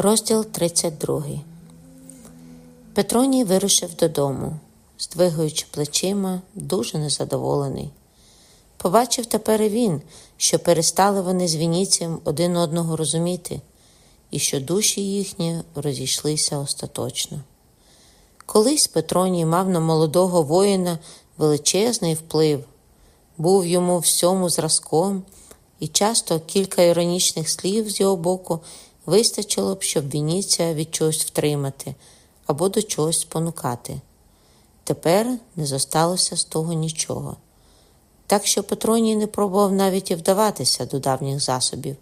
Розділ 32 Петроній вирушив додому, здвигуючи плечима, дуже незадоволений. Побачив тепер і він, що перестали вони з Вініцієм один одного розуміти, і що душі їхні розійшлися остаточно. Колись Петроній мав на молодого воїна величезний вплив, був йому всьому зразком, і часто кілька іронічних слів з його боку вистачило б, щоб Вініція від чогось втримати або до чогось спонукати. Тепер не зосталося з того нічого. Так що Петроній не пробував навіть і вдаватися до давніх засобів,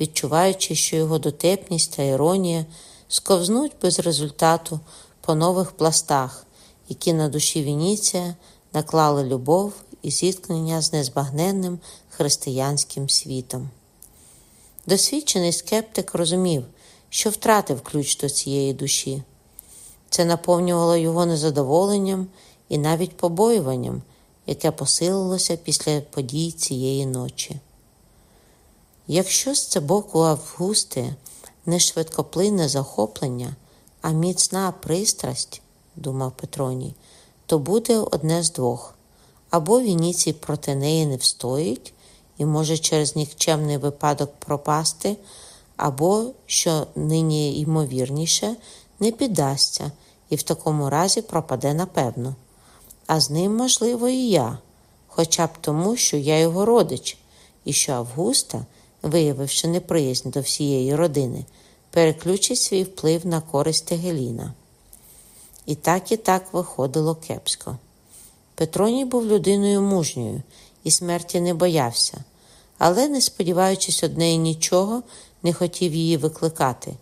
відчуваючи, що його дотепність та іронія сковзнуть без результату по нових пластах, які на душі Вініція наклали любов і зіткнення з незбагненним християнським світом. Досвідчений скептик розумів, що втратив ключ до цієї душі. Це наповнювало його незадоволенням і навіть побоюванням, яке посилилося після подій цієї ночі. Якщо з це боку Августи не швидкоплинне захоплення, а міцна пристрасть, думав Петроній, то буде одне з двох або Вініцій проти неї не встоїть і може через нікчемний випадок пропасти, або, що нині ймовірніше, не піддасться і в такому разі пропаде напевно. А з ним, можливо, і я, хоча б тому, що я його родич, і що Августа, виявивши неприязнь до всієї родини, переключить свій вплив на користь Тегеліна. І так і так виходило кепсько. Петроній був людиною мужньою і смерті не боявся, але, не сподіваючись однеї нічого, не хотів її викликати.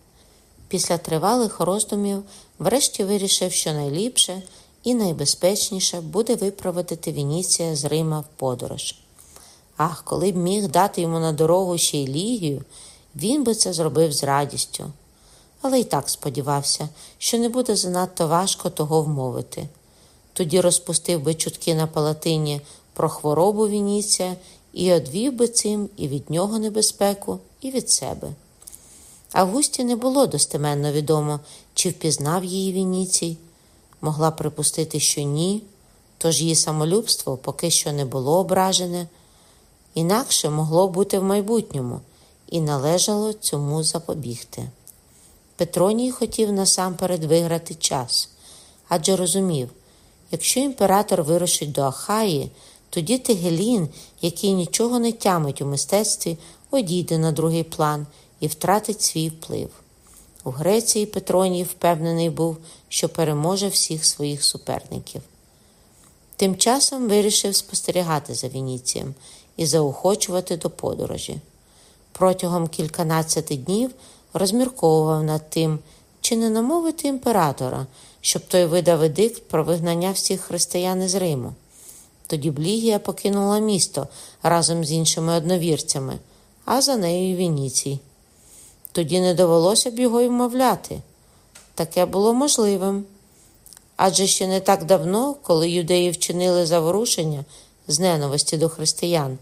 Після тривалих роздумів, врешті вирішив, що найліпше і найбезпечніше буде випроводити Вініція з Рима в подорож. Ах, коли б міг дати йому на дорогу ще й лігію, він би це зробив з радістю. Але й так сподівався, що не буде занадто важко того вмовити. Тоді розпустив би чутки на палатині про хворобу Вініція і одвів би цим і від нього небезпеку, і від себе. Августі не було достеменно відомо, чи впізнав її Вініцій, могла припустити, що ні, тож її самолюбство поки що не було ображене, інакше могло бути в майбутньому, і належало цьому запобігти. Петроній хотів насамперед виграти час, адже розумів, якщо імператор вирушить до Ахаї, тоді Тегелін, який нічого не тямить у мистецтві, одійде на другий план і втратить свій вплив. У Греції Петроній впевнений був, що переможе всіх своїх суперників. Тим часом вирішив спостерігати за Вініцієм і заохочувати до подорожі. Протягом кільканадцяти днів розмірковував над тим, чи не намовити імператора, щоб той видав едикт про вигнання всіх християн із Риму. Тоді Блігія покинула місто разом з іншими одновірцями, а за нею і Вініцій. Тоді не довелося б його й вмовляти. Таке було можливим. Адже ще не так давно, коли юдеї вчинили заворушення з ненависті до християн,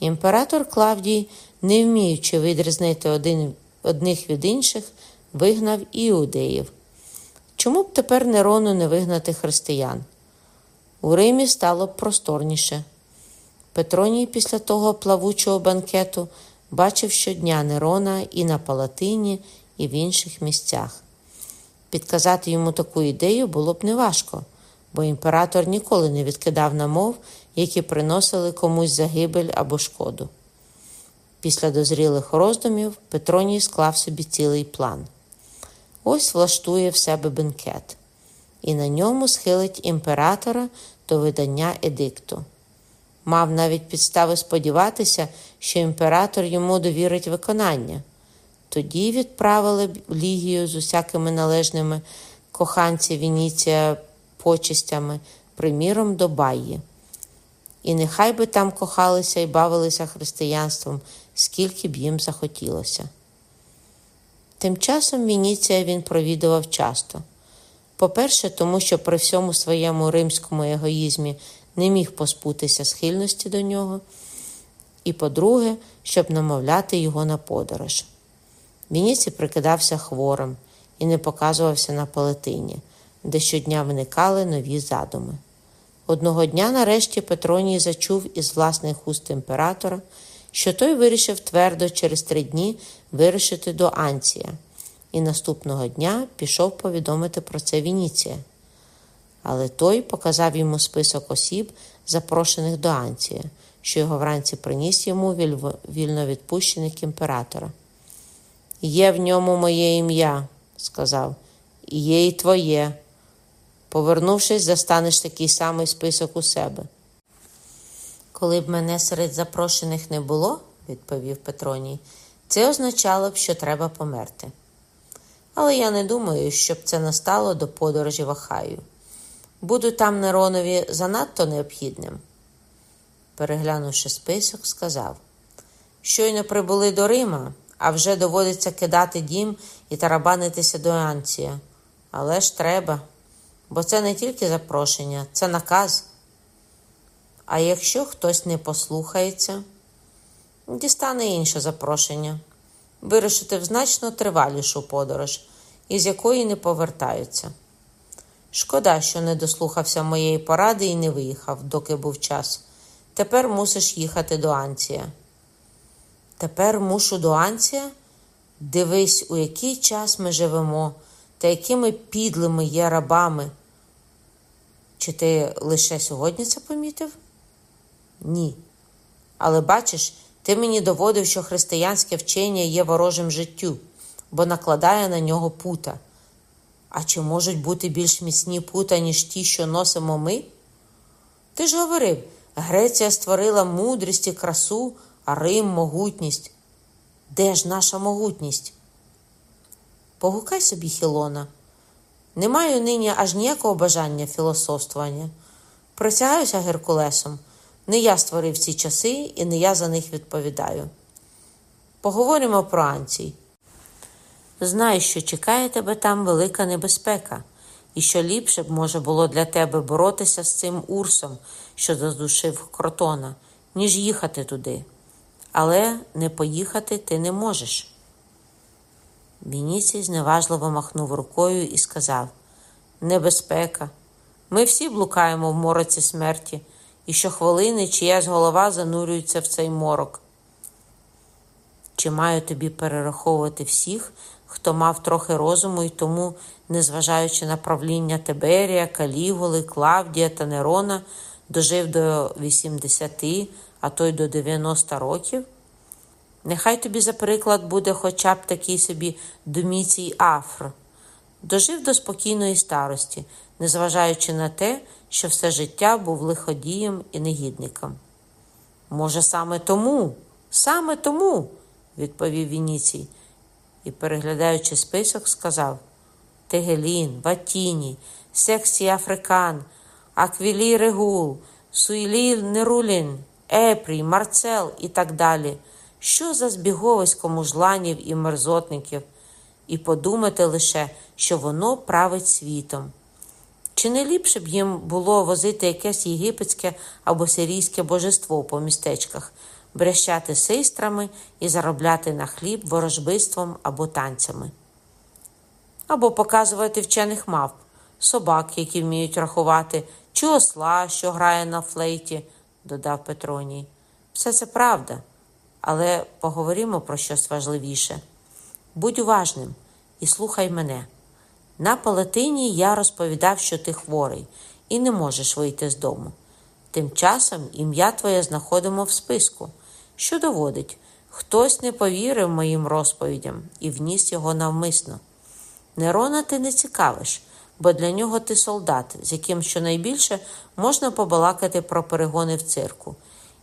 імператор Клавдій, не вміючи відрізнити один, одних від інших, вигнав іудеїв. Чому б тепер Нерону не вигнати християн? У Римі стало просторніше. Петроній після того плавучого банкету бачив щодня Нерона і на Палатині, і в інших місцях. Підказати йому таку ідею було б неважко, бо імператор ніколи не відкидав намов, які приносили комусь загибель або шкоду. Після дозрілих роздумів Петроній склав собі цілий план. Ось влаштує в себе бенкет, і на ньому схилить імператора до видання едикту. Мав навіть підстави сподіватися, що імператор йому довірить виконання. Тоді відправили б лігію з усякими належними коханці Вініція почистями, приміром, до Баї. І нехай би там кохалися і бавилися християнством, скільки б їм захотілося. Тим часом Вініція він провідував часто. По-перше, тому що при всьому своєму римському егоїзмі не міг поспутися схильності до нього, і по-друге, щоб намовляти його на подорож. Вініці прикидався хворим і не показувався на палетині, де щодня виникали нові задуми. Одного дня, нарешті, Петроній зачув із власних уст імператора, що той вирішив твердо через три дні вирушити до Анція, і наступного дня пішов повідомити про це Вініція. Але той показав йому список осіб, запрошених до Анція, що його вранці приніс йому вільновідпущеник імператора. Є в ньому моє ім'я, сказав, і є і твоє. Повернувшись, застанеш такий самий список у себе. Коли б мене серед запрошених не було, відповів Петроній, це означало б, що треба померти. Але я не думаю, щоб це настало до подорожі в Ахаю. Буду там Неронові занадто необхідним. Переглянувши список, сказав щойно прибули до Рима, а вже доводиться кидати дім і тарабанитися до Анція. Але ж треба, бо це не тільки запрошення, це наказ. А якщо хтось не послухається, дістане інше запрошення вирушити в значно тривалішу подорож, із якої не повертаються. Шкода, що не дослухався моєї поради і не виїхав, доки був час. Тепер мусиш їхати до Анція. Тепер мушу до Анція? Дивись, у який час ми живемо, та якими підлими є рабами. Чи ти лише сьогодні це помітив? Ні. Але бачиш, ти мені доводив, що християнське вчення є ворожим життю, бо накладає на нього пута. А чи можуть бути більш міцні пута, ніж ті, що носимо ми? Ти ж говорив, Греція створила мудрість і красу, а Рим могутність. Де ж наша могутність? Погукай собі, Хілона. Не маю нині аж ніякого бажання філософствування. Присягаюся Геркулесом. Не я створив ці часи і не я за них відповідаю. Поговоримо про Анцій. Знай, що чекає тебе там велика небезпека, і що ліпше б може було для тебе боротися з цим урсом, що задушив кротона, ніж їхати туди. Але не поїхати ти не можеш. Вініцій зневажливо махнув рукою і сказав: Небезпека. Ми всі блукаємо в мороці смерті, і щохвилини чиясь голова занурюється в цей морок. Чи маю тобі перераховувати всіх, хто мав трохи розуму і тому, незважаючи на правління Тиберія, Калігули, Клавдія та Нерона, дожив до 80, а то й до 90 років? Нехай тобі за приклад буде хоча б такий собі Доміцій Афр. Дожив до спокійної старості, незважаючи на те, що все життя був лиходієм і негідником. Може, саме тому, саме тому, відповів Вініцій і, переглядаючи список, сказав Тигеллін, Ватіній, Секст Африкан, Аквілій Регул, Суїлій Нерулін, Епрій Марцелл і так далі. Що за збіговисько мужланів і мерзотників, і подумати лише, що воно править світом. Чи не ліпше б їм було возити якесь єгипетське або сирійське божество по містечках, брещати сейстрами і заробляти на хліб ворожбиством або танцями? Або показувати вчених мавп, собак, які вміють рахувати, чи осла, що грає на флейті, додав Петроній. Все це правда. Але поговоримо про щось важливіше. Будь уважним і слухай мене. На палатині я розповідав, що ти хворий і не можеш вийти з дому. Тим часом ім'я твоє знаходимо в списку, що доводить, хтось не повірив моїм розповідям і вніс його навмисно. Нерона ти не цікавиш, бо для нього ти солдат, з яким щонайбільше можна побалакати про перегони в цирку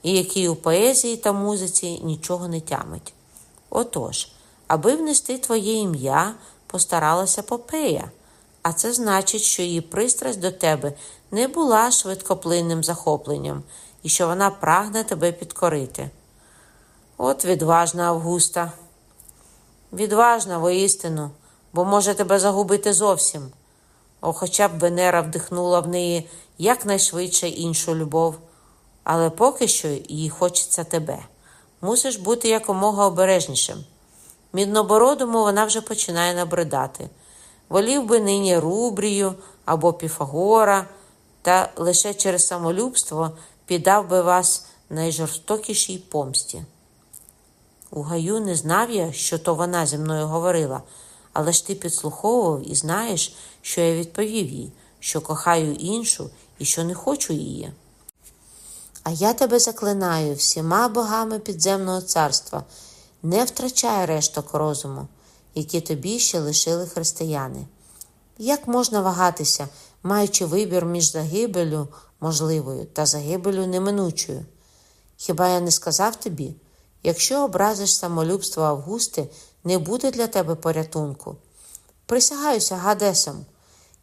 і який у поезії та музиці нічого не тямить. Отож, аби внести твоє ім'я, постаралася Попея, а це значить, що її пристрасть до тебе не була швидкоплинним захопленням і що вона прагне тебе підкорити. От відважна Августа. Відважна воістину, бо може тебе загубити зовсім. О, хоча б Венера вдихнула в неї якнайшвидше іншу любов але поки що їй хочеться тебе. Мусиш бути якомога обережнішим. Міднобородому вона вже починає набридати. Волів би нині Рубрію або Піфагора, та лише через самолюбство піддав би вас найжорстокішій помсті. У гаю не знав я, що то вона зі мною говорила, але ж ти підслуховував і знаєш, що я відповів їй, що кохаю іншу і що не хочу її. А я тебе заклинаю всіма богами підземного царства, не втрачай решток розуму, які тобі ще лишили християни. Як можна вагатися, маючи вибір між загибелю можливою та загибелю неминучою? Хіба я не сказав тобі? Якщо образиш самолюбство Августи, не буде для тебе порятунку. Присягаюся Гадесом.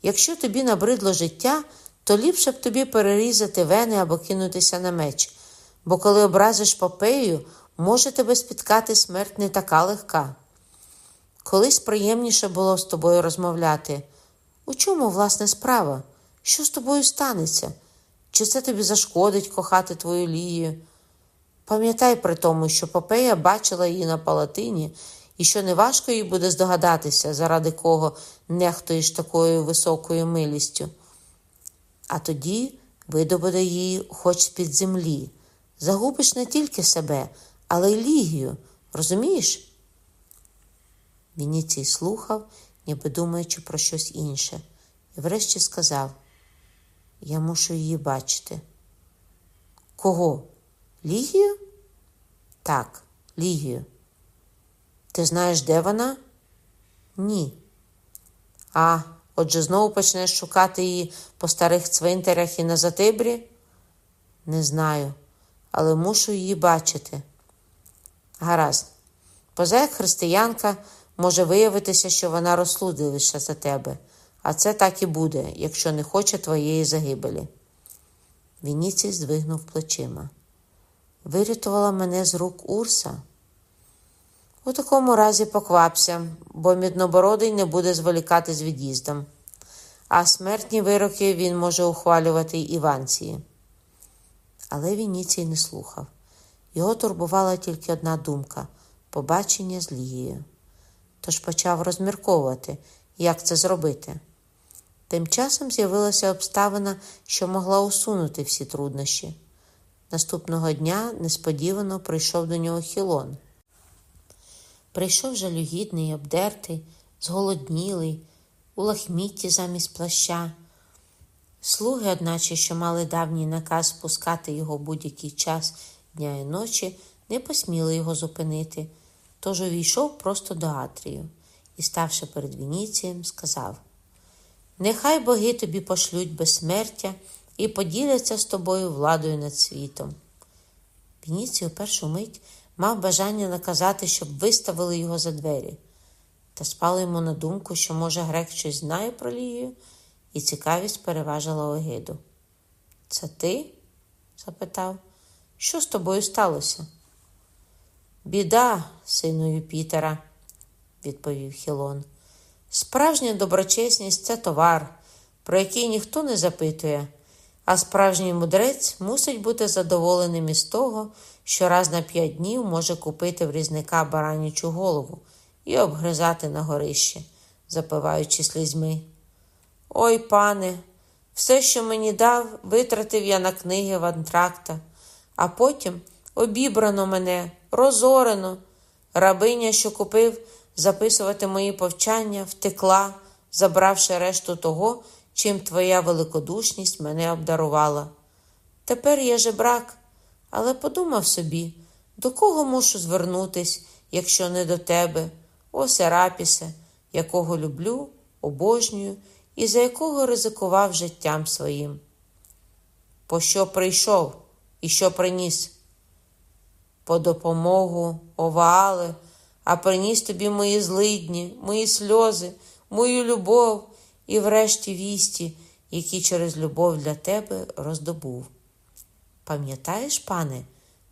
Якщо тобі набридло життя, то ліпше б тобі перерізати вени або кинутися на меч, бо коли образиш попею, може тебе спіткати смерть не така легка. Колись приємніше було з тобою розмовляти. У чому, власне, справа? Що з тобою станеться? Чи це тобі зашкодить кохати твою лію? Пам'ятай при тому, що Попея бачила її на палатині, і що неважко їй буде здогадатися, заради кого нехтуєш такою високою милістю. А тоді видобуде її хоч з-під землі. Загубиш не тільки себе, але й лігію. Розумієш? Вініцій слухав, ніби думаючи про щось інше, і врешті сказав: Я мушу її бачити. Кого? Лігію? Так, Лігію. Ти знаєш, де вона? Ні. А, отже, знову почнеш шукати її по старих цвинтарях і на Затибрі? Не знаю, але мушу її бачити. Гаразд. Поза як християнка може виявитися, що вона розсудливіша за тебе, а це так і буде, якщо не хоче твоєї загибелі. Вініцій здвигнув плечима. Вирятувала мене з рук Урса. У такому разі поквапся, бо міднобородий не буде зволікати з від'їздом, а смертні вироки він може ухвалювати Іванції. Але Вініцій не слухав. Його турбувала тільки одна думка побачення з Лігією. Тож почав розмірковувати, як це зробити. Тим часом з'явилася обставина, що могла усунути всі труднощі. Наступного дня несподівано прийшов до нього Хілон. Прийшов жалюгідний, обдертий, зголоднілий, у лахмітті замість плаща. Слуги, одначе, що мали давній наказ спускати його будь-який час дня і ночі, не посміли його зупинити, тож увійшов просто до Атрію і, ставши перед Вініцієм, сказав: Нехай боги тобі пошлють безсмертя і поділяться з тобою владою над світом. Вініцій у першу мить мав бажання наказати, щоб виставили його за двері, та спало йому на думку, що, може, грек щось знає про Лігію, і цікавість переважила огиду. Це ти? запитав. Що з тобою сталося? Біда, сину Юпітера, відповів Хілон. Справжня доброчесність це товар, про який ніхто не запитує, а справжній мудрець мусить бути задоволеним із того, що раз на п'ять днів може купити в різника баранячу голову і обгризати на горищі, запиваючи слізьми. Ой, пане, все, що мені дав, витратив я на книги в антракта, а потім обібрано мене, розорено. Рабиня, що купив записувати мої повчання, втекла, забравши решту того, чим твоя великодушність мене обдарувала. Тепер я жебрак, але подумав собі, до кого мушу звернутись, якщо не до тебе, о Серапісе, якого люблю, обожнюю і за якого ризикував життям своїм. По що прийшов і що приніс? По допомогу, оваали, а приніс тобі мої злидні, мої сльози, мою любов і, врешті, вісті, які через любов для тебе роздобув. Пам'ятаєш, пане,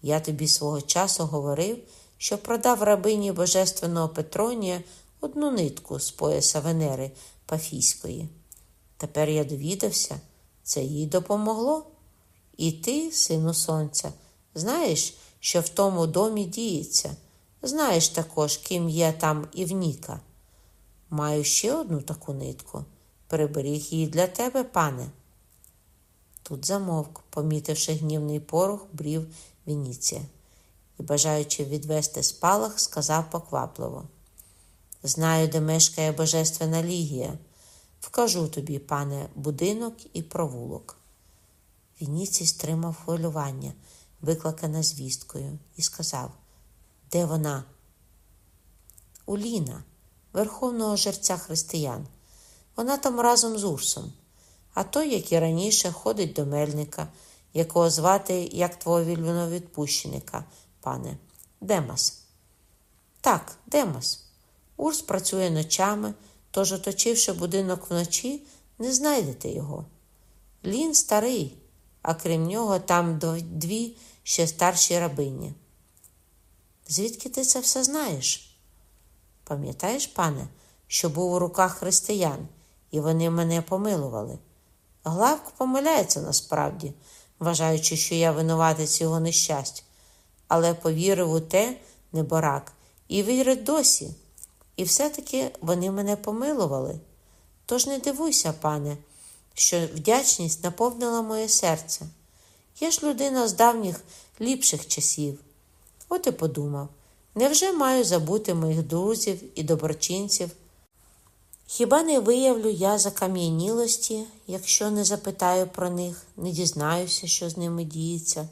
я тобі свого часу говорив, що продав рабині Божественного Петронія одну нитку з пояса Венери Пафійської. Тепер я довідався, це їй допомогло. І ти, сину сонця, знаєш, що в тому домі діється. Знаєш також, ким є там Івніка. Маю ще одну таку нитку. Приберіг її для тебе, пане. Тут замовк, помітивши гнівний порох, брів Вініція і, бажаючи відвести спалах, сказав поквапливо. Знаю, де мешкає Божественна Лігія. Вкажу тобі, пане, будинок і провулок. Вініцій стримав хвилювання, викликане звісткою, і сказав: Де вона? Уліна, верховного жерця християн. Вона там разом з Урсом, а той, як і раніше, ходить до мельника, якого звати як твого вільновідпущеника, пане, Демас. Так, Демас. Урс працює ночами, тож, оточивши будинок вночі, не знайдете його. Лін старий, а крім нього, там дві ще старші рабині. Звідки ти це все знаєш? Пам'ятаєш, пане, що був у руках християн, і вони мене помилували. Главк помиляється насправді, вважаючи, що я винуватець його нещастя, але повірив у те, неборак, і вірить досі. І все-таки вони мене помилували. Тож не дивуйся, пане, що вдячність наповнила моє серце. Я ж людина з давніх ліпших часів. От і подумав, невже маю забути моїх друзів і доброчинців? Хіба не виявлю я закам'янілості, якщо не запитаю про них, не дізнаюся, що з ними діється,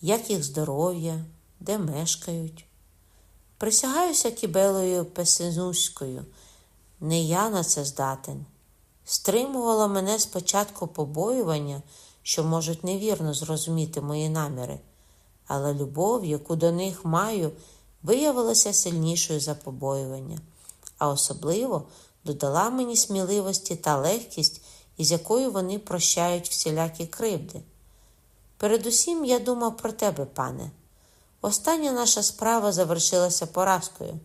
як їх здоров'я, де мешкають? Присягаюся кібелою Песенуською, не я на це здатен. Стримувало мене спочатку побоювання, що можуть невірно зрозуміти мої наміри, але любов, яку до них маю, виявилася сильнішою за побоювання, а особливо додала мені сміливості та легкість, із якою вони прощають всілякі кривди. Передусім я думав про тебе, пане. Остання наша справа завершилася поразкою.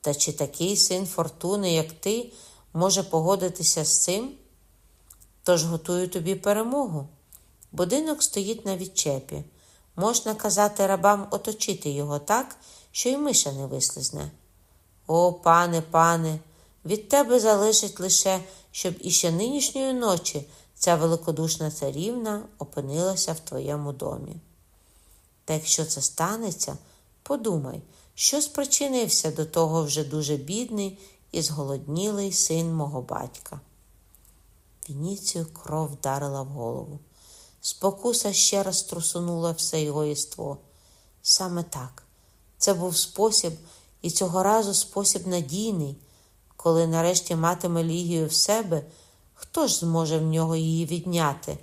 Та чи такий син фортуни, як ти, може погодитися з цим? Тож готую тобі перемогу. Будинок стоїть на відчепі. Можна казати рабам оточити його так, що й миша не вислизне. О, пане, пане, від тебе залежить лише, щоб іще нинішньої ночі ця великодушна царівна опинилася в твоєму домі. Та якщо це станеться, подумай, що спричинився до того вже дуже бідний і зголоднілий син мого батька. Вініцію кров вдарила в голову. Спокуса ще раз трусунула все його єство. Саме так, це був спосіб, і цього разу спосіб надійний, коли нарешті матиме Лігію в себе, хто ж зможе в нього її відняти?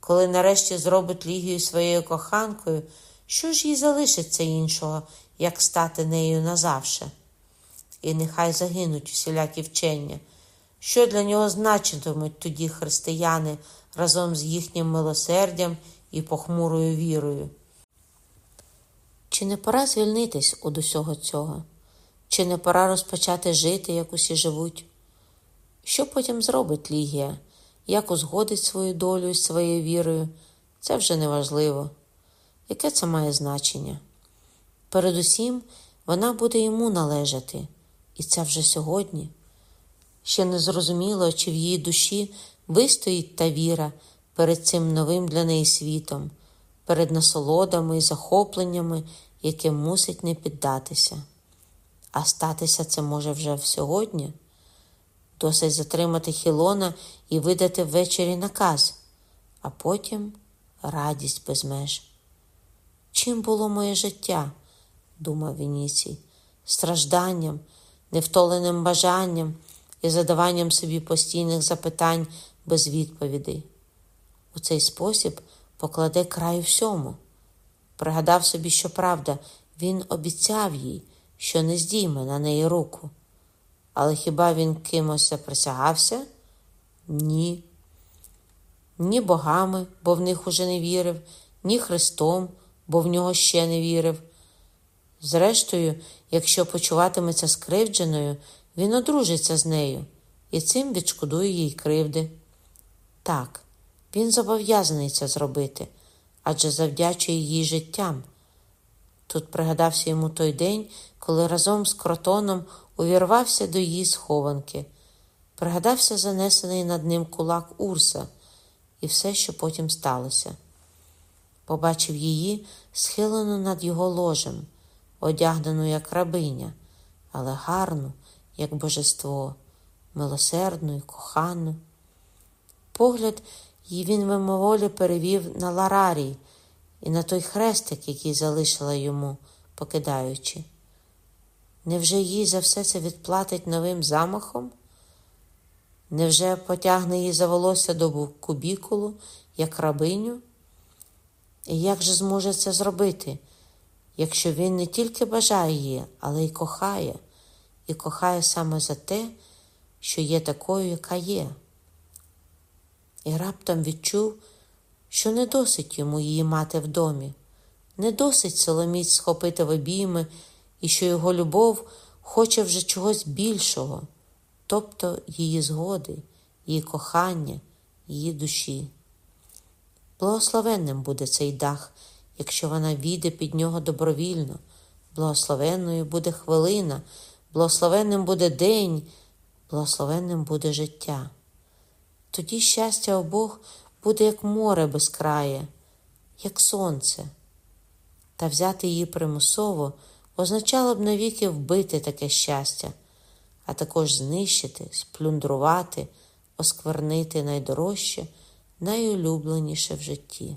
Коли нарешті зробить Лігію своєю коханкою, що ж їй залишиться іншого, як стати нею назавше? І нехай загинуть усілякі вчення, що для нього значитимуть тоді християни разом з їхнім милосердям і похмурою вірою. Чи не пора звільнитись од усього цього? Чи не пора розпочати жити, як усі живуть? Що потім зробить Лігія? Як узгодить свою долю з своєю вірою? Це вже не важливо. Яке це має значення? Передусім, вона буде йому належати, і це вже сьогодні. Ще не зрозуміло, чи в її душі вистоїть та віра перед цим новим для неї світом, перед насолодами і захопленнями, яким мусить не піддатися. А статися це може вже сьогодні. Досить затримати Хілона і видати ввечері наказ, а потім радість без меж. Чим було моє життя? думав Вініцій, стражданням, невтоленим бажанням і задаванням собі постійних запитань без відповідей. У цей спосіб покладе край всьому. Пригадав собі, що правда, він обіцяв їй, що не здійме на неї руку. Але хіба він кимось заприсягався? Ні. Ні богами, бо в них уже не вірив, ні Христом, бо в нього ще не вірив. Зрештою, якщо почуватиметься скривдженою, він одружиться з нею і цим відшкодує їй кривди. Так, він зобов'язаний це зробити, адже завдячує їй життям. Тут пригадався йому той день, коли разом з кротоном увірвався до її схованки. Пригадався занесений над ним кулак Урса і все, що потім сталося. Побачив її, схилену над його ложем, одягнену як рабиня, але гарну, як божество, милосердну і кохану. Погляд її він мимоволі перевів на Ларарій і на той хрестик, який залишила йому, покидаючи. Невже їй за все це відплатить новим замахом? Невже потягне її за волосся до кубікулу, як рабиню? І як же зможе це зробити, якщо він не тільки бажає її, але й кохає, і кохає саме за те, що є такою, яка є? І раптом відчув, що не досить йому її мати в домі, не досить Соломіць схопити в обійми, і що його любов хоче вже чогось більшого, тобто її згоди, її кохання, її душі. Благословенним буде цей дах, якщо вона війде під нього добровільно, благословенною буде хвилина, благословенним буде день, благословенним буде життя. Тоді щастя обох буде як море без края, як сонце. Та взяти її примусово означало б навіки вбити таке щастя, а також знищити, сплюндрувати, осквернити найдорожче, найулюбленіше в житті.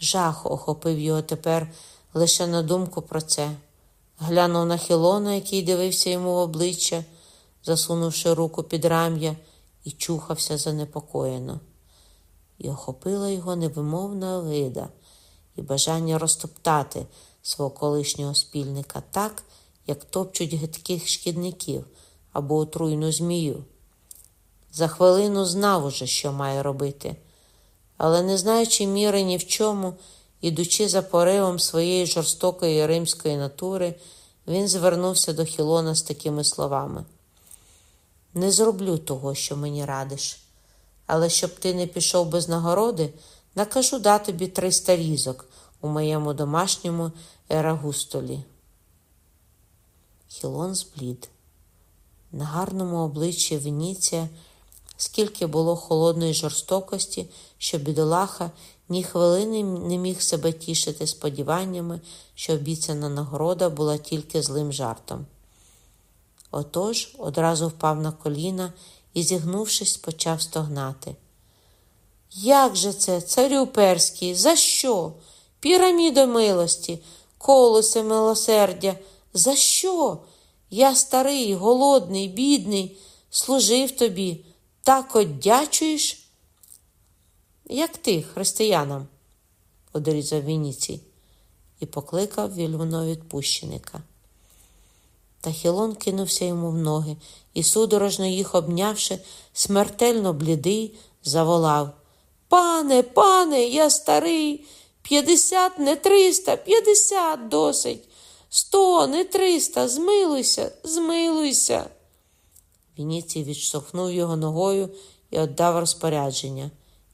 Жах охопив його тепер лише на думку про це. Глянув на Хілона, який дивився йому в обличчя, засунувши руку під рам'я, і чухався занепокоєно. І охопила його невимовна огида і бажання розтоптати свого колишнього спільника так, як топчуть гидких шкідників або отруйну змію. За хвилину знав уже, що має робити, але, не знаючи міри ні в чому, ідучи за поривом своєї жорстокої римської натури, він звернувся до Хілона з такими словами: Не зроблю того, що мені радиш, але щоб ти не пішов без нагороди, накажу дати тобі триста різок у моєму домашньому ерагустолі. Хілон зблід. На гарному обличчі Веніція скільки було холодної жорстокості, що бідолаха ні хвилини не міг себе тішити сподіваннями, що обіцяна нагорода була тільки злим жартом. Отож одразу впав на коліна і, зігнувшись, почав стогнати. Як же це, царю перський, за що? Піраміда милості, колосе милосердя, за що? Я старий, голодний, бідний, служив тобі, так одячуєш? Як ти, християнам, одрізав Вініцій і покликав вільвоновідпущеника. Та Хілон кинувся йому в ноги і, судорожно їх обнявши, смертельно блідий, заволав Пане, пане, я старий, п'ятдесят, не триста, п'ятдесят досить, сто, не триста, змилуйся, змилуйся. Вініцій відштовхнув його ногою і віддав розпорядження.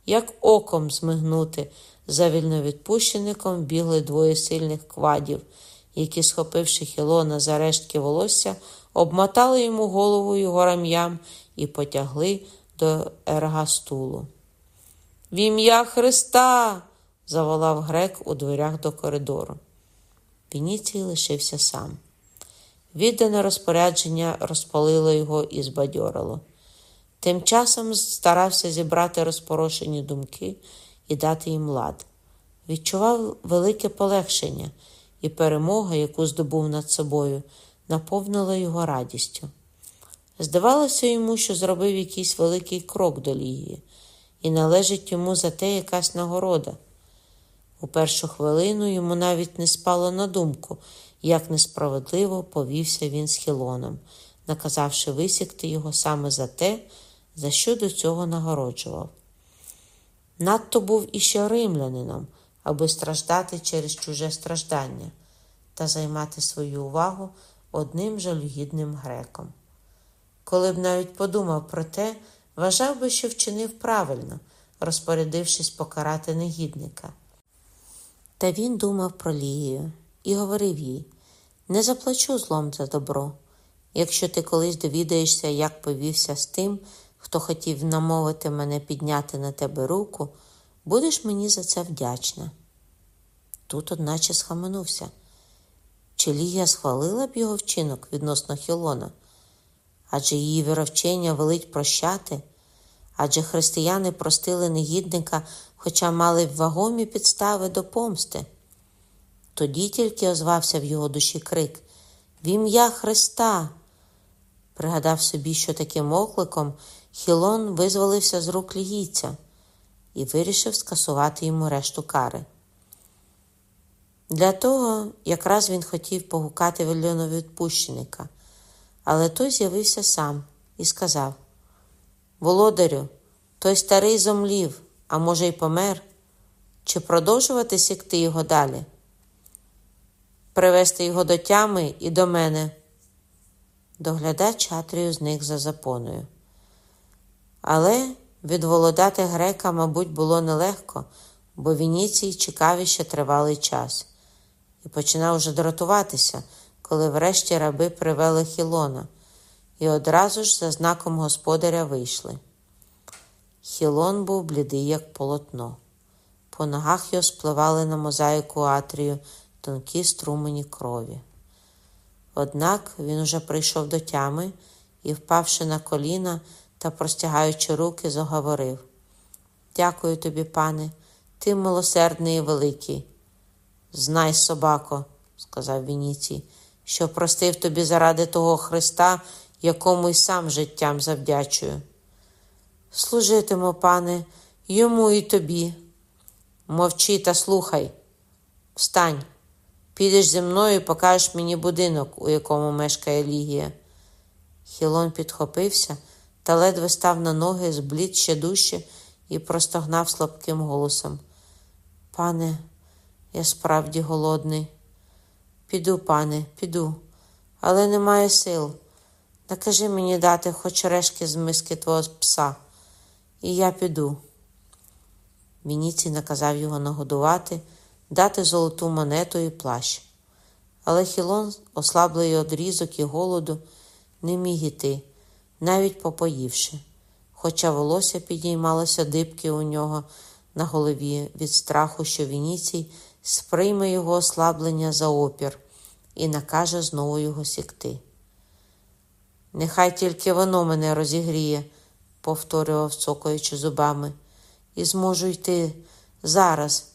Як оком змигнути, за вільновідпущеником бігли двоє сильних квадів, які, схопивши Хілона за рештки волосся, обмотали йому голову його рам'ям і потягли до ергастулу. В ім'я Христа. заволав грек у дверях до коридору. Вініцій лишився сам. Віддане розпорядження розпалило його і збадьорило. Тим часом старався зібрати розпорошені думки і дати їм лад. Відчував велике полегшення, і перемога, яку здобув над собою, наповнила його радістю. Здавалося йому, що зробив якийсь великий крок до Лігії, і належить йому за те якась нагорода. У першу хвилину йому навіть не спало на думку, як несправедливо повівся він з Хілоном, наказавши висікти його саме за те, за що до цього нагороджував. Надто був іще римлянином, аби страждати через чуже страждання та займати свою увагу одним жалюгідним греком. Коли б навіть подумав про те, вважав би, що вчинив правильно, розпорядившись покарати негідника. Та він думав про Лігію і говорив їй не заплачу злом за добро. Якщо ти колись довідаєшся, як повівся з тим, хто хотів намовити мене підняти на тебе руку, будеш мені за це вдячна. Тут, одначе, схаменувся. Чи Лігія схвалила б його вчинок відносно Хілона? Адже її віровчення велить прощати, адже християни простили негідника, хоча мали вагомі підстави до помсти. Тоді тільки озвався в його душі крик В ім'я Христа. Пригадав собі, що таким окликом Хілон визволився з рук лігійця і вирішив скасувати йому решту кари. Для того якраз він хотів погукати відпущеника, але той з'явився сам і сказав Володарю, той старий зомлів, а може, й помер, чи продовжувати сікти його далі? Привести його до тями і до мене. Доглядач Атрію зник за запоною. Але відволодати грека, мабуть, було нелегко, бо Вініцій чекав іще тривалий час і починав уже дратуватися, коли врешті раби привели Хілона, і одразу ж за знаком господаря вийшли. Хілон був блідий, як полотно. По ногах його спливали на мозаїку Атрію тонкі струмені крові. Однак він уже прийшов до тями і, впавши на коліна та простягаючи руки, заговорив Дякую тобі, пане, ти милосердний і великий. Знай, собако, сказав Вініцій, що простив тобі заради того Христа, якому й сам життям завдячую. Служитиму, пане, йому і тобі. Мовчи та слухай. Встань, підеш зі мною і покажеш мені будинок, у якому мешкає Лігія. Хілон підхопився та ледве став на ноги, зблід ще дужче і простогнав слабким голосом. Пане, я справді голодний. Піду, пане, піду, але немає сил. Накажи мені дати хоч решки з миски твого пса, і я піду. Вініцій наказав його нагодувати, дати золоту монету і плащ. Але Хілон, ослаблий од різок і голоду, не міг іти, навіть попоївши, хоча волосся підіймалося дибки у нього на голові від страху, що Вініцій сприйме його ослаблення за опір і накаже знову його сікти. Нехай тільки воно мене розігріє, повторював, цокаючи зубами, і зможу йти зараз,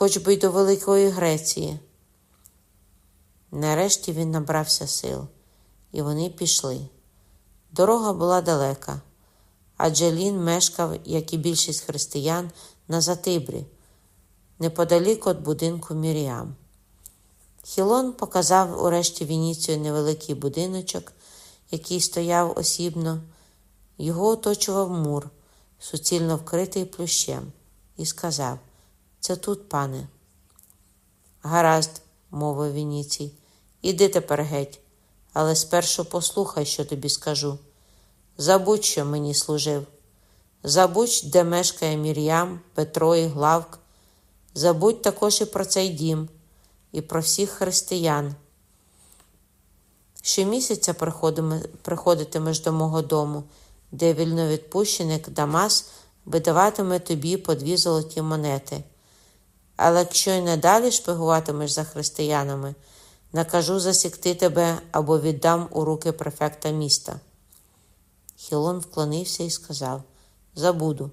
хоч би й до Великої Греції. Нарешті він набрався сил, і вони пішли. Дорога була далека, адже Лін мешкав, як і більшість християн, на Затибрі неподалік від будинку Міріам. Хілон показав урешті Вініцію невеликий будиночок, який стояв осібно, його оточував мур, суцільно вкритий плющем, і сказав Це тут, пане. Гаразд, мовив Вініцій, іди тепер геть, але спершу послухай, що тобі скажу. Забудь, що мені служив. Забудь, де мешкає Мір'ям, Петро і Главк, Забудь також і про цей дім, і про всіх християн. Щомісяця приходитимеш до мого дому, де вільновідпущеник Дамас видаватиме тобі по дві золоті монети. Але якщо й надалі шпигуватимеш за християнами, накажу засікти тебе або віддам у руки префекта міста. Хілон вклонився і сказав Забуду.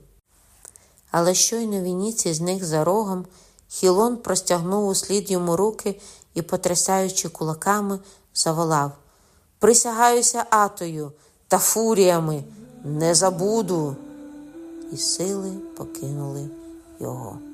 Але щойно Вініці зник за рогом, Хілон простягнув услід йому руки і, потрясаючи кулаками, заволав Присягаюся атою та фуріями, не забуду. І сили покинули його.